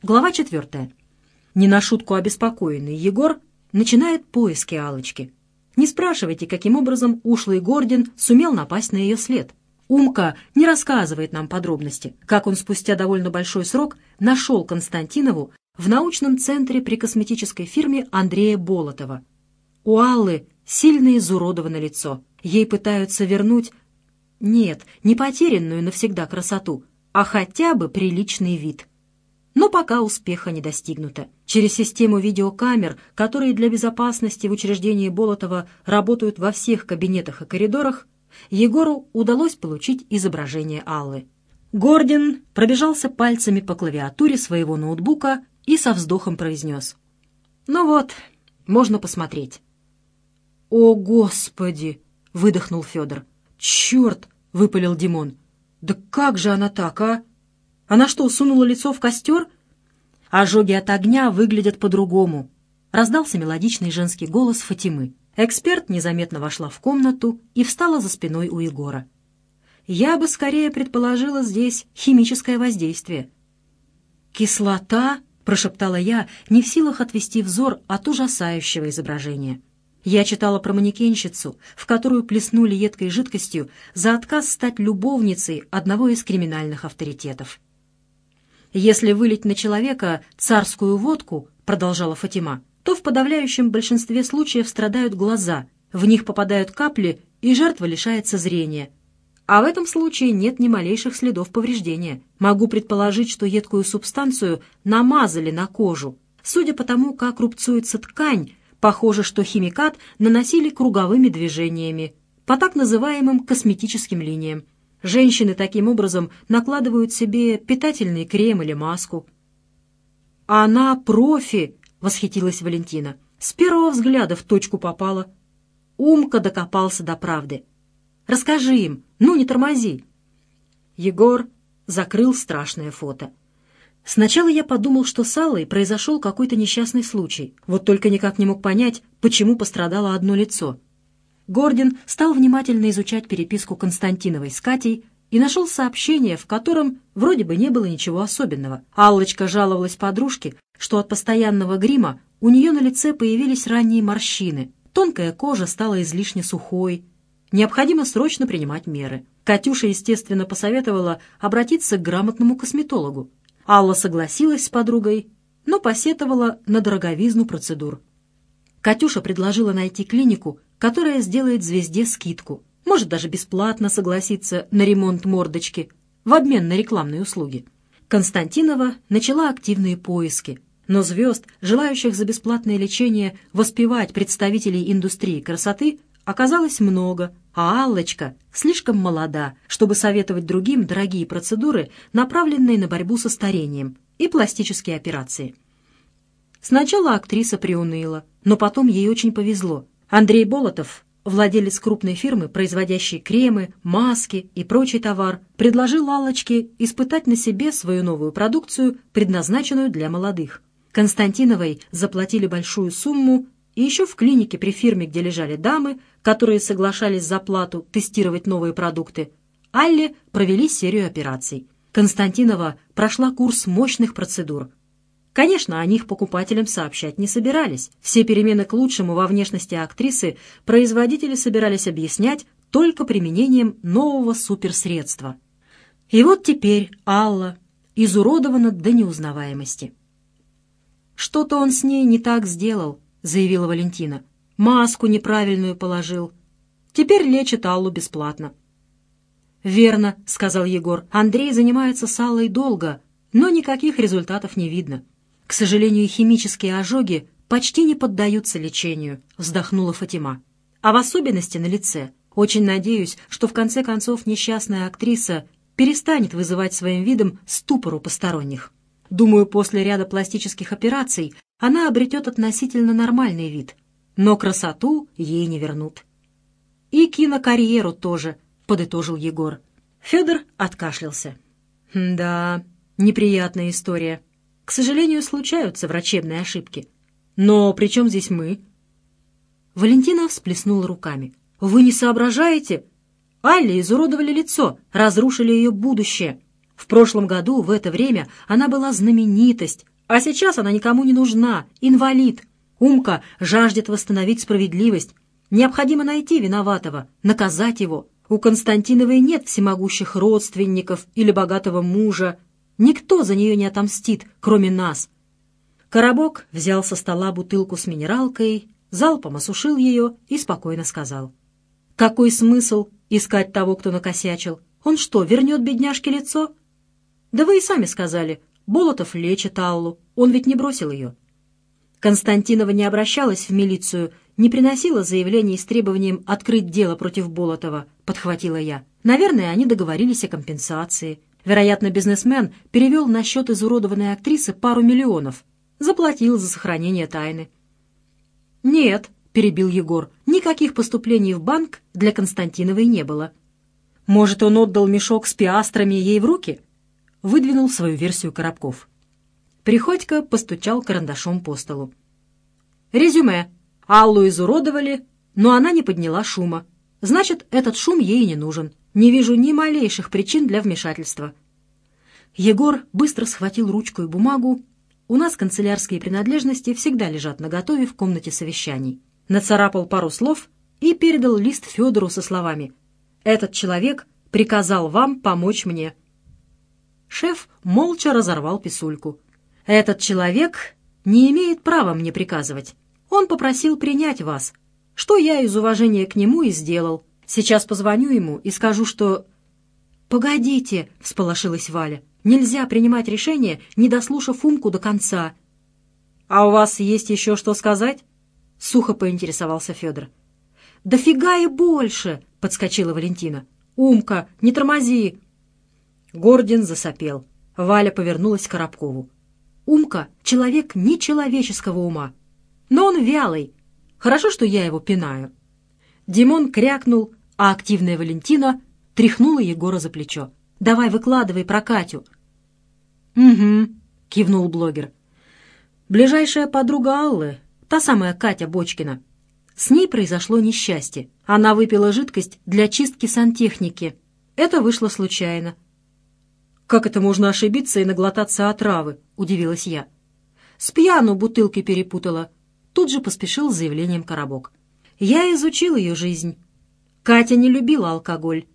Глава четвертая. Не на шутку обеспокоенный Егор начинает поиски алочки Не спрашивайте, каким образом ушлый Гордин сумел напасть на ее след. Умка не рассказывает нам подробности, как он спустя довольно большой срок нашел Константинову в научном центре при косметической фирме Андрея Болотова. У Аллы сильно изуродовано лицо. Ей пытаются вернуть, нет, не потерянную навсегда красоту, а хотя бы приличный вид. Но пока успеха не достигнуто. Через систему видеокамер, которые для безопасности в учреждении Болотова работают во всех кабинетах и коридорах, Егору удалось получить изображение Аллы. Гордин пробежался пальцами по клавиатуре своего ноутбука и со вздохом произнес. «Ну вот, можно посмотреть». «О, Господи!» — выдохнул Федор. «Черт!» — выпалил Димон. «Да как же она так, а? Она что, сунула лицо в костер?» «Ожоги от огня выглядят по-другому», — раздался мелодичный женский голос Фатимы. Эксперт незаметно вошла в комнату и встала за спиной у Егора. «Я бы скорее предположила здесь химическое воздействие». «Кислота?» — прошептала я, не в силах отвести взор от ужасающего изображения. Я читала про манекенщицу, в которую плеснули едкой жидкостью за отказ стать любовницей одного из криминальных авторитетов. «Если вылить на человека царскую водку», — продолжала Фатима, то в подавляющем большинстве случаев страдают глаза, в них попадают капли, и жертва лишается зрения. А в этом случае нет ни малейших следов повреждения. Могу предположить, что едкую субстанцию намазали на кожу. Судя по тому, как рубцуется ткань, похоже, что химикат наносили круговыми движениями, по так называемым косметическим линиям. Женщины таким образом накладывают себе питательный крем или маску. «Она профи!» — восхитилась Валентина. «С первого взгляда в точку попала». Умка докопался до правды. «Расскажи им, ну не тормози». Егор закрыл страшное фото. Сначала я подумал, что с Аллой произошел какой-то несчастный случай, вот только никак не мог понять, почему пострадало одно лицо. Гордин стал внимательно изучать переписку Константиновой с Катей и нашел сообщение, в котором вроде бы не было ничего особенного. Аллочка жаловалась подружке, что от постоянного грима у нее на лице появились ранние морщины, тонкая кожа стала излишне сухой. Необходимо срочно принимать меры. Катюша, естественно, посоветовала обратиться к грамотному косметологу. Алла согласилась с подругой, но посетовала на дороговизну процедур. Катюша предложила найти клинику, которая сделает звезде скидку, может даже бесплатно согласиться на ремонт мордочки в обмен на рекламные услуги. Константинова начала активные поиски, но звезд, желающих за бесплатное лечение воспевать представителей индустрии красоты, оказалось много, а Аллочка слишком молода, чтобы советовать другим дорогие процедуры, направленные на борьбу со старением и пластические операции. Сначала актриса приуныла, но потом ей очень повезло. Андрей Болотов, владелец крупной фирмы, производящей кремы, маски и прочий товар, предложил Аллочке испытать на себе свою новую продукцию, предназначенную для молодых. Константиновой заплатили большую сумму, и еще в клинике при фирме, где лежали дамы, которые соглашались за плату тестировать новые продукты, Алле провели серию операций. Константинова прошла курс мощных процедур. Конечно, о них покупателям сообщать не собирались. Все перемены к лучшему во внешности актрисы производители собирались объяснять только применением нового суперсредства. И вот теперь Алла изуродована до неузнаваемости. «Что-то он с ней не так сделал», — заявила Валентина. «Маску неправильную положил. Теперь лечит Аллу бесплатно». «Верно», — сказал Егор. «Андрей занимается с Аллой долго, но никаких результатов не видно. К сожалению, химические ожоги почти не поддаются лечению», — вздохнула Фатима. «А в особенности на лице. Очень надеюсь, что в конце концов несчастная актриса перестанет вызывать своим видом ступор у посторонних». Думаю, после ряда пластических операций она обретет относительно нормальный вид, но красоту ей не вернут. «И кинокарьеру тоже», — подытожил Егор. Федор откашлялся. «Да, неприятная история. К сожалению, случаются врачебные ошибки. Но при чем здесь мы?» Валентина всплеснула руками. «Вы не соображаете? Алле изуродовали лицо, разрушили ее будущее. В прошлом году в это время она была знаменитость, а сейчас она никому не нужна, инвалид. Умка жаждет восстановить справедливость. Необходимо найти виноватого, наказать его. У Константиновой нет всемогущих родственников или богатого мужа. Никто за нее не отомстит, кроме нас. Коробок взял со стола бутылку с минералкой, залпом осушил ее и спокойно сказал. «Какой смысл искать того, кто накосячил? Он что, вернет бедняжке лицо?» «Да вы и сами сказали. Болотов лечит Аллу. Он ведь не бросил ее». Константинова не обращалась в милицию, не приносила заявлений с требованием открыть дело против Болотова, подхватила я. Наверное, они договорились о компенсации. Вероятно, бизнесмен перевел на счет изуродованной актрисы пару миллионов. Заплатил за сохранение тайны. «Нет», — перебил Егор, — «никаких поступлений в банк для Константиновой не было». «Может, он отдал мешок с пиастрами ей в руки?» — выдвинул свою версию Коробков. Приходько постучал карандашом по столу. «Резюме. Аллу изуродовали, но она не подняла шума. Значит, этот шум ей не нужен. Не вижу ни малейших причин для вмешательства». Егор быстро схватил ручку и бумагу. У нас канцелярские принадлежности всегда лежат наготове в комнате совещаний. Нацарапал пару слов и передал лист Федору со словами «Этот человек приказал вам помочь мне». Шеф молча разорвал писульку. «Этот человек не имеет права мне приказывать. Он попросил принять вас, что я из уважения к нему и сделал. Сейчас позвоню ему и скажу, что...» «Погодите», — всполошилась Валя, — «нельзя принимать решение, не дослушав Умку до конца». «А у вас есть еще что сказать?» — сухо поинтересовался Федор. «Дофига и больше!» — подскочила Валентина. «Умка, не тормози!» Гордин засопел. Валя повернулась к Коробкову. Умка — человек нечеловеческого ума. Но он вялый. Хорошо, что я его пинаю. Димон крякнул, а активная Валентина тряхнула Егора за плечо. «Давай выкладывай про Катю». «Угу», — кивнул блогер. «Ближайшая подруга Аллы, та самая Катя Бочкина. С ней произошло несчастье. Она выпила жидкость для чистки сантехники. Это вышло случайно. «Как это можно ошибиться и наглотаться отравы?» — удивилась я. «С пьяну бутылки перепутала». Тут же поспешил с заявлением Коробок. «Я изучил ее жизнь. Катя не любила алкоголь.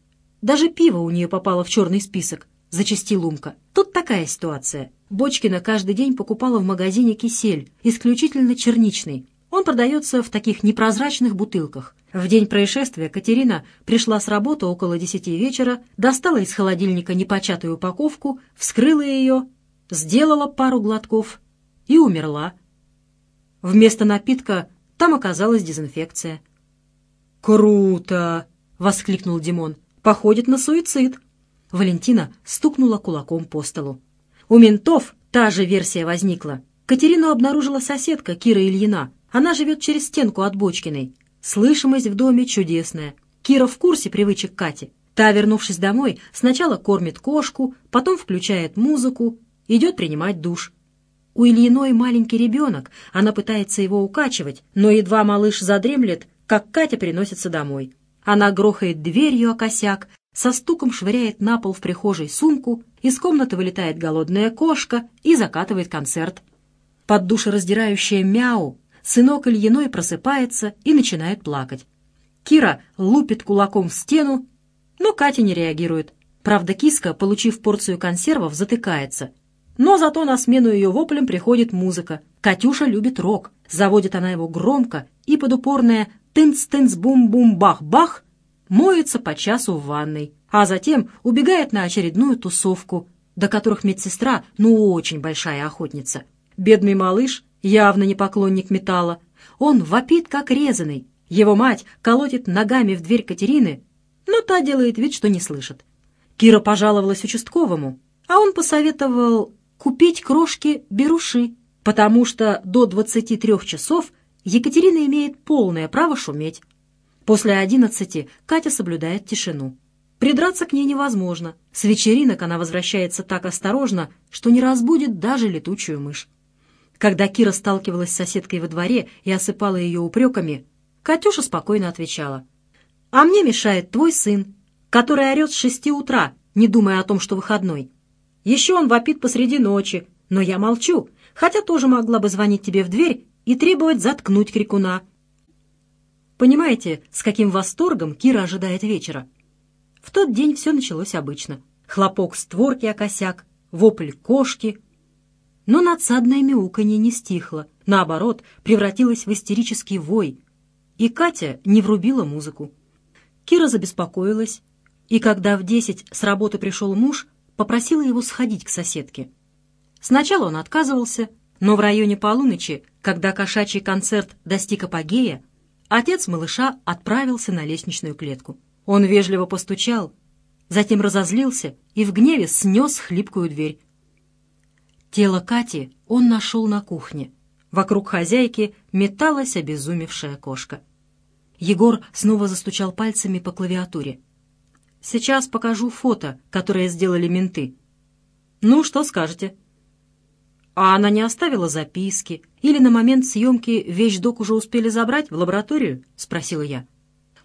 Даже пиво у нее попало в черный список», — зачастил Умка. «Тут такая ситуация. Бочкина каждый день покупала в магазине кисель, исключительно черничный. Он продается в таких непрозрачных бутылках. В день происшествия Катерина пришла с работы около десяти вечера, достала из холодильника непочатую упаковку, вскрыла ее, сделала пару глотков и умерла. Вместо напитка там оказалась дезинфекция. «Круто!» — воскликнул Димон. «Походит на суицид». Валентина стукнула кулаком по столу. У ментов та же версия возникла. Катерину обнаружила соседка Кира Ильина. Она живет через стенку от Бочкиной. Слышимость в доме чудесная. Кира в курсе привычек Кати. Та, вернувшись домой, сначала кормит кошку, потом включает музыку, идет принимать душ. У Ильиной маленький ребенок, она пытается его укачивать, но едва малыш задремлет, как Катя приносится домой. Она грохает дверью о косяк, со стуком швыряет на пол в прихожей сумку, из комнаты вылетает голодная кошка и закатывает концерт. Под душераздирающее мяу сынок Ильиной просыпается и начинает плакать. Кира лупит кулаком в стену, но Катя не реагирует. Правда, киска, получив порцию консервов, затыкается. Но зато на смену ее воплем приходит музыка. Катюша любит рок. Заводит она его громко и под упорное «тынц-тынц-бум-бум-бах-бах» моется по часу в ванной, а затем убегает на очередную тусовку, до которых медсестра ну очень большая охотница. Бедный малыш явно не поклонник металла. Он вопит, как резанный. Его мать колотит ногами в дверь Катерины, но та делает вид, что не слышит. Кира пожаловалась участковому, а он посоветовал купить крошки беруши, потому что до 23 часов Екатерина имеет полное право шуметь. После одиннадцати Катя соблюдает тишину. Придраться к ней невозможно. С вечеринок она возвращается так осторожно, что не разбудит даже летучую мышь. Когда Кира сталкивалась с соседкой во дворе и осыпала ее упреками, Катюша спокойно отвечала. «А мне мешает твой сын, который орет с шести утра, не думая о том, что выходной. Еще он вопит посреди ночи, но я молчу, хотя тоже могла бы звонить тебе в дверь и требовать заткнуть крикуна. Понимаете, с каким восторгом Кира ожидает вечера? В тот день все началось обычно. Хлопок створки о косяк, вопль кошки. Но надсадное мяуканье не стихло, наоборот, превратилось в истерический вой. И Катя не врубила музыку. Кира забеспокоилась, и когда в десять с работы пришел муж, попросила его сходить к соседке. Сначала он отказывался, но в районе полуночи, когда кошачий концерт достиг апогея, отец малыша отправился на лестничную клетку. Он вежливо постучал, затем разозлился и в гневе снес хлипкую дверь. Тело Кати он нашел на кухне. Вокруг хозяйки металась обезумевшая кошка. Егор снова застучал пальцами по клавиатуре. «Сейчас покажу фото, которое сделали менты». «Ну, что скажете?» «А она не оставила записки? Или на момент съемки вещдок уже успели забрать в лабораторию?» — спросила я.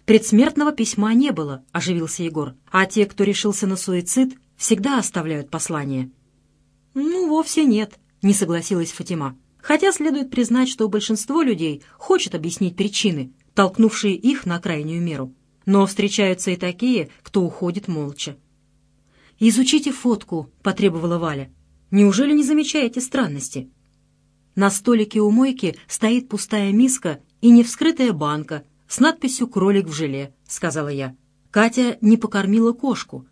«Предсмертного письма не было», — оживился Егор. «А те, кто решился на суицид, всегда оставляют послание». «Ну, вовсе нет», — не согласилась Фатима. «Хотя следует признать, что большинство людей хочет объяснить причины, толкнувшие их на крайнюю меру. Но встречаются и такие, кто уходит молча». «Изучите фотку», — потребовала Валя. «Неужели не замечаете странности?» На столике у мойки стоит пустая миска и невскрытая банка с надписью «Кролик в желе», — сказала я. Катя не покормила кошку.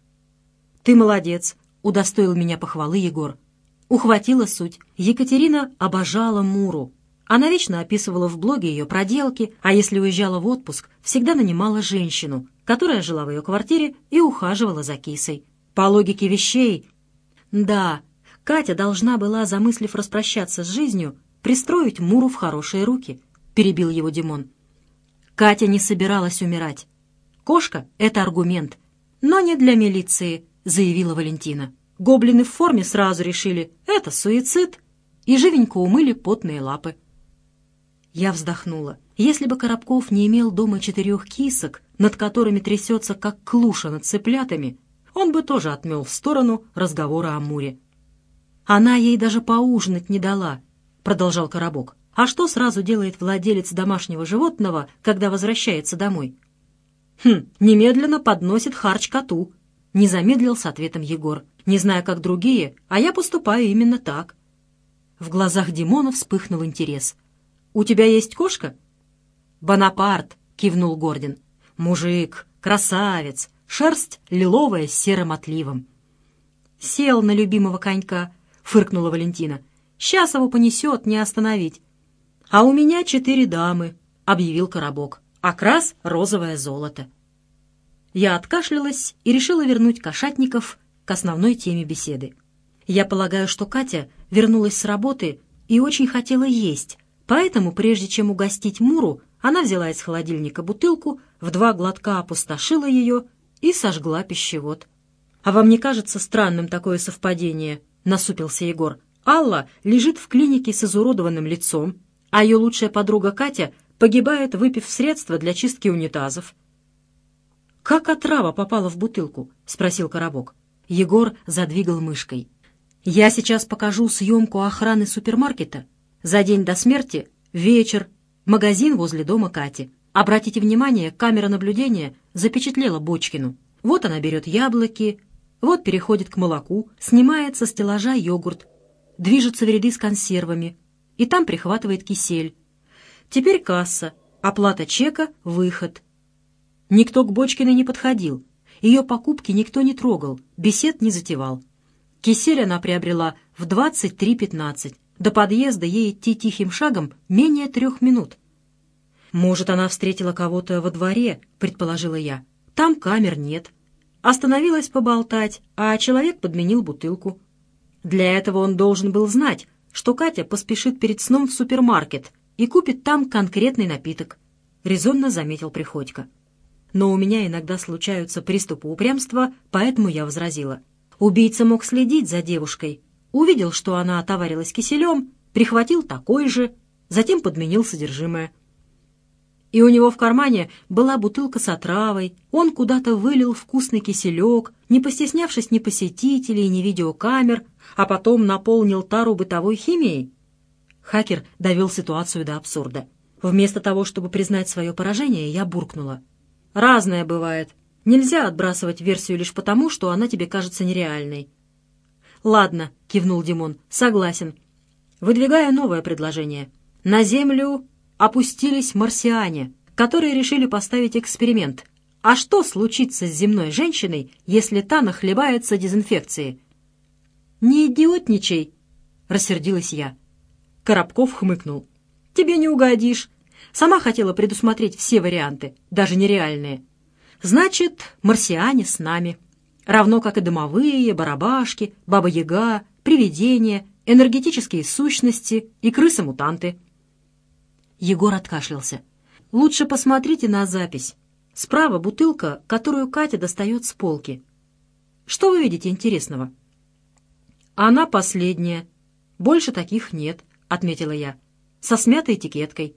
«Ты молодец», — удостоил меня похвалы Егор. Ухватила суть. Екатерина обожала Муру. Она вечно описывала в блоге ее проделки, а если уезжала в отпуск, всегда нанимала женщину, которая жила в ее квартире и ухаживала за кисой. По логике вещей... Да, Катя должна была, замыслив распрощаться с жизнью, пристроить Муру в хорошие руки, перебил его Димон. Катя не собиралась умирать. Кошка — это аргумент. Но не для милиции, заявила Валентина. Гоблины в форме сразу решили — это суицид, и живенько умыли потные лапы. Я вздохнула. Если бы Коробков не имел дома четырех кисок, над которыми трясется, как клуша над цыплятами, он бы тоже отмел в сторону разговора о Муре. «Она ей даже поужинать не дала», — продолжал Коробок. А что сразу делает владелец домашнего животного, когда возвращается домой? Хм, немедленно подносит харч коту. Не замедлил с ответом Егор. Не знаю, как другие, а я поступаю именно так. В глазах Димона вспыхнул интерес. «У тебя есть кошка?» «Бонапарт», — кивнул Гордин. «Мужик, красавец, шерсть лиловая с серым отливом». «Сел на любимого конька», — фыркнула Валентина. «Сейчас его понесет, не остановить. «А у меня четыре дамы», — объявил Коробок. «Окрас — розовое золото». Я откашлялась и решила вернуть кошатников к основной теме беседы. Я полагаю, что Катя вернулась с работы и очень хотела есть, поэтому, прежде чем угостить Муру, она взяла из холодильника бутылку, в два глотка опустошила ее и сожгла пищевод. «А вам не кажется странным такое совпадение?» — насупился Егор. «Алла лежит в клинике с изуродованным лицом, а ее лучшая подруга Катя погибает, выпив средства для чистки унитазов. «Как отрава попала в бутылку?» — спросил Коробок. Егор задвигал мышкой. «Я сейчас покажу съемку охраны супермаркета. За день до смерти, вечер, магазин возле дома Кати. Обратите внимание, камера наблюдения запечатлела Бочкину. Вот она берет яблоки, вот переходит к молоку, снимает со стеллажа йогурт, движется в ряды с консервами, и там прихватывает кисель. Теперь касса, оплата чека, выход. Никто к Бочкиной не подходил, ее покупки никто не трогал, бесед не затевал. Кисель она приобрела в 23.15. До подъезда ей идти тихим шагом менее трех минут. «Может, она встретила кого-то во дворе», — предположила я. «Там камер нет». Остановилась поболтать, а человек подменил бутылку. Для этого он должен был знать, что Катя поспешит перед сном в супермаркет и купит там конкретный напиток, — резонно заметил Приходько. Но у меня иногда случаются приступы упрямства, поэтому я возразила. Убийца мог следить за девушкой, увидел, что она отоварилась киселем, прихватил такой же, затем подменил содержимое. И у него в кармане была бутылка с отравой, он куда-то вылил вкусный киселек, не постеснявшись ни посетителей, ни видеокамер, а потом наполнил тару бытовой химией. Хакер довел ситуацию до абсурда. Вместо того, чтобы признать свое поражение, я буркнула. «Разное бывает. Нельзя отбрасывать версию лишь потому, что она тебе кажется нереальной». «Ладно», — кивнул Димон, — «согласен. Выдвигаю новое предложение. На Землю опустились марсиане, которые решили поставить эксперимент. А что случится с земной женщиной, если та нахлебается дезинфекции? «Не идиотничай!» — рассердилась я. Коробков хмыкнул. «Тебе не угодишь. Сама хотела предусмотреть все варианты, даже нереальные. Значит, марсиане с нами. Равно как и домовые, барабашки, баба-яга, привидения, энергетические сущности и крысы-мутанты». Егор откашлялся. «Лучше посмотрите на запись. Справа бутылка, которую Катя достает с полки. Что вы видите интересного?» «Она последняя. Больше таких нет», — отметила я. «Со смятой этикеткой».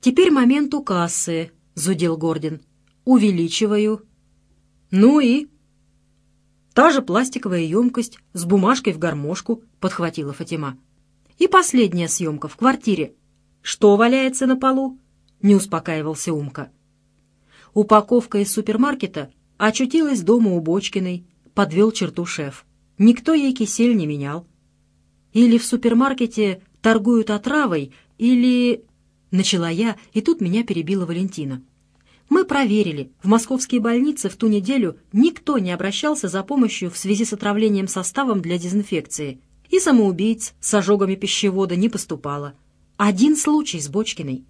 «Теперь момент у кассы», — зудел Гордин. «Увеличиваю». «Ну и?» «Та же пластиковая емкость с бумажкой в гармошку», — подхватила Фатима. «И последняя съемка в квартире. «Что валяется на полу?» — не успокаивался Умка. Упаковка из супермаркета очутилась дома у Бочкиной, подвел черту шеф. Никто ей кисель не менял. Или в супермаркете торгуют отравой, или... Начала я, и тут меня перебила Валентина. Мы проверили. В московские больницы в ту неделю никто не обращался за помощью в связи с отравлением составом для дезинфекции. И самоубийц с ожогами пищевода не поступало. Один случай с Бочкиной.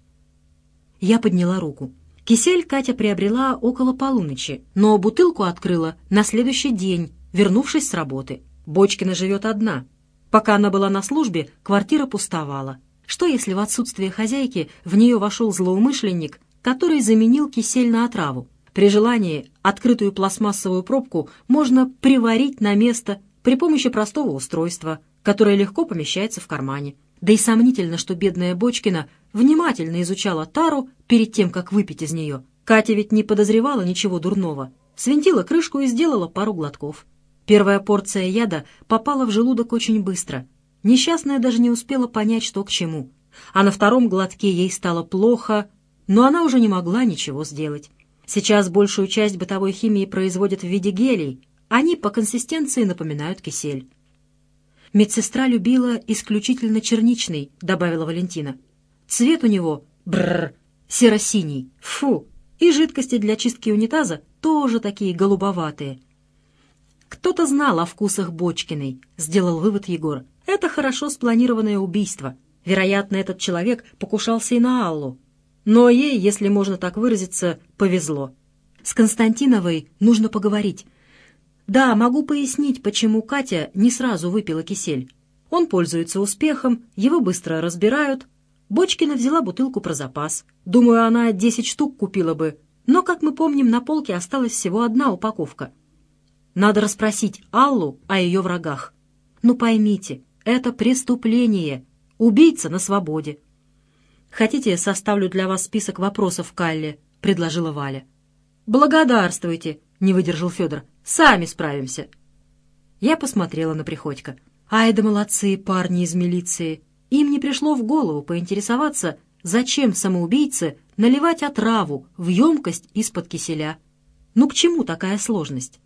Я подняла руку. Кисель Катя приобрела около полуночи, но бутылку открыла на следующий день, вернувшись с работы. Бочкина живет одна. Пока она была на службе, квартира пустовала. Что если в отсутствие хозяйки в нее вошел злоумышленник, который заменил кисель на отраву? При желании открытую пластмассовую пробку можно приварить на место при помощи простого устройства, которое легко помещается в кармане. Да и сомнительно, что бедная Бочкина внимательно изучала тару перед тем, как выпить из нее. Катя ведь не подозревала ничего дурного. Свинтила крышку и сделала пару глотков. Первая порция яда попала в желудок очень быстро. Несчастная даже не успела понять, что к чему. А на втором глотке ей стало плохо, но она уже не могла ничего сделать. Сейчас большую часть бытовой химии производят в виде гелей. Они по консистенции напоминают кисель. «Медсестра любила исключительно черничный», — добавила Валентина. «Цвет у него, бррр, серо-синий, фу, и жидкости для чистки унитаза тоже такие голубоватые». «Кто-то знал о вкусах Бочкиной», — сделал вывод Егор. «Это хорошо спланированное убийство. Вероятно, этот человек покушался и на Аллу. Но ей, если можно так выразиться, повезло. С Константиновой нужно поговорить». Да, могу пояснить, почему Катя не сразу выпила кисель. Он пользуется успехом, его быстро разбирают. Бочкина взяла бутылку про запас. Думаю, она десять штук купила бы. Но, как мы помним, на полке осталась всего одна упаковка. Надо расспросить Аллу о ее врагах. Ну поймите, это преступление. Убийца на свободе. «Хотите, составлю для вас список вопросов Калле?» — предложила Валя. «Благодарствуйте», — не выдержал Федор. «Сами справимся». Я посмотрела на Приходько. «Ай да молодцы парни из милиции!» Им не пришло в голову поинтересоваться, зачем самоубийце наливать отраву в емкость из-под киселя. Ну к чему такая сложность?